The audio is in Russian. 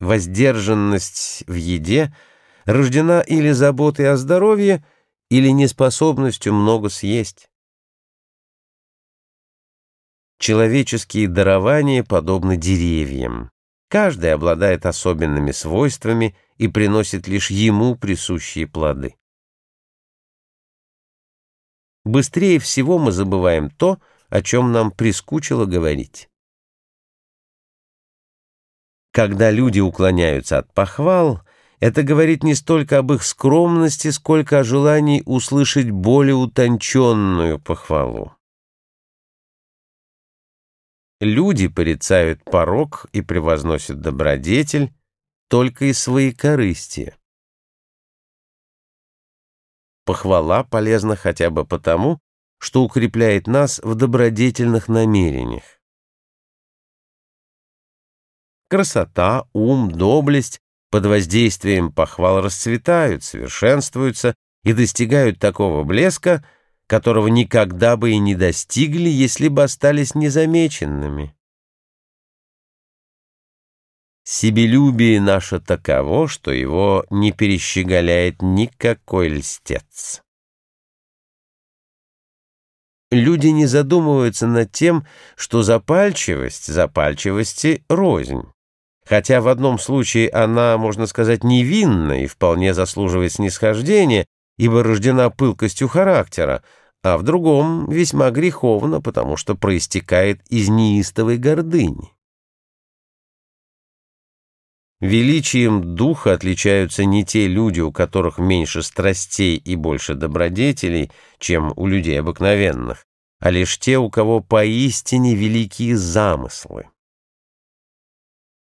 воздержанность в еде рождена или заботой о здоровье, или неспособностью много съесть. Человеческие дарования подобны деревьям. Каждый обладает особенными свойствами и приносит лишь ему присущие плоды. Быстрее всего мы забываем то, о чем нам прискучило говорить. Когда люди уклоняются от похвал, это говорит не столько об их скромности, сколько о желании услышать более утонченную похвалу. Люди порицают порог и превозносят добродетель только из своей корысти. Похвала полезна хотя бы потому, что укрепляет нас в добродетельных намерениях. Красота, ум, доблесть под воздействием похвал расцветают, совершенствуются и достигают такого блеска, которого никогда бы и не достигли, если бы остались незамеченными. Себелюбие наше таково, что его не перещеголяет никакой льстец. Люди не задумываются над тем, что запальчивость запальчивости рознь. Хотя в одном случае она, можно сказать, невинна и вполне заслуживает снисхождения, ибо рождена пылкостью характера, а в другом весьма греховно, потому что проистекает из неистовой гордыни. Величием духа отличаются не те люди, у которых меньше страстей и больше добродетелей, чем у людей обыкновенных, а лишь те, у кого поистине великие замыслы.